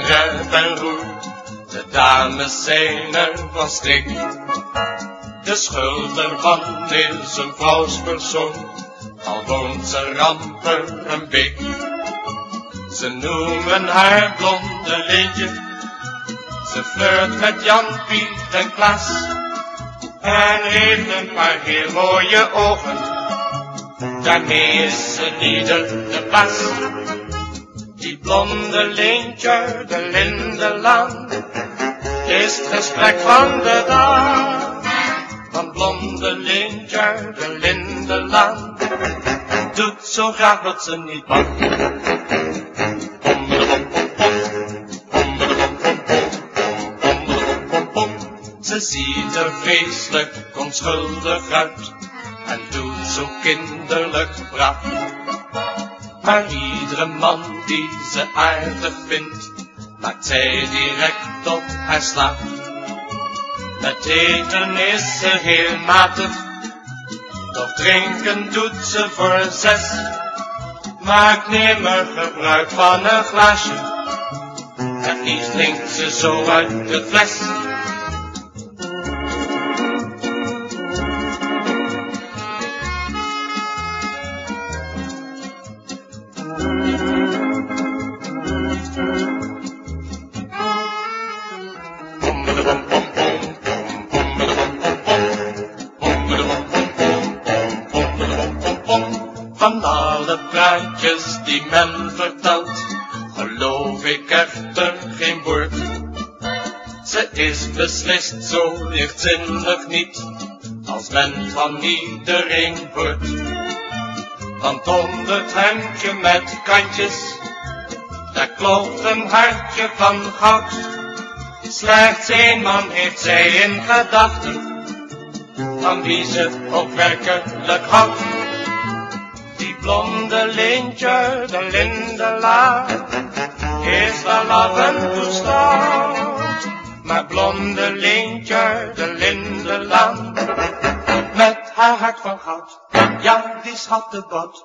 rep en roer. De dames zijn er van strik. De schuld ervan is een vrouwspersoon, al woont ze ramper een bik. Ze noemen haar blonde lintje, ze flirt met Jan, Piet en Klaas. En heeft een paar heel mooie ogen, daarmee is ze ieder de pas. Blonde lintje, de lindelaan, is het gesprek van de dag. Van blonde lintje, de lindelaan, doet zo graag wat ze niet mag. Ze ziet er feestelijk onschuldig uit en doet zo kinderlijk braaf. Maar iedere man die ze aardig vindt, maakt zij direct op haar slaap. Met eten is ze heel matig, doch drinken doet ze voor zes. Maakt nimmer gebruik van een glaasje, en niet drinkt ze zo uit de fles. Van alle praatjes die men vertelt, geloof ik echter geen woord. Ze is beslist zo lichtzinnig niet, als men van iedereen hoort. Want onder het hemdje met kantjes, daar klopt een hartje van goud. Slechts één man heeft zij in gedachten, van wie ze ook werkelijk houdt. Blonde lintje, de lindelaar, is wel af en. Maar blonde lintje, de lindelaan, met haar hart van goud, ja, die schat de bot.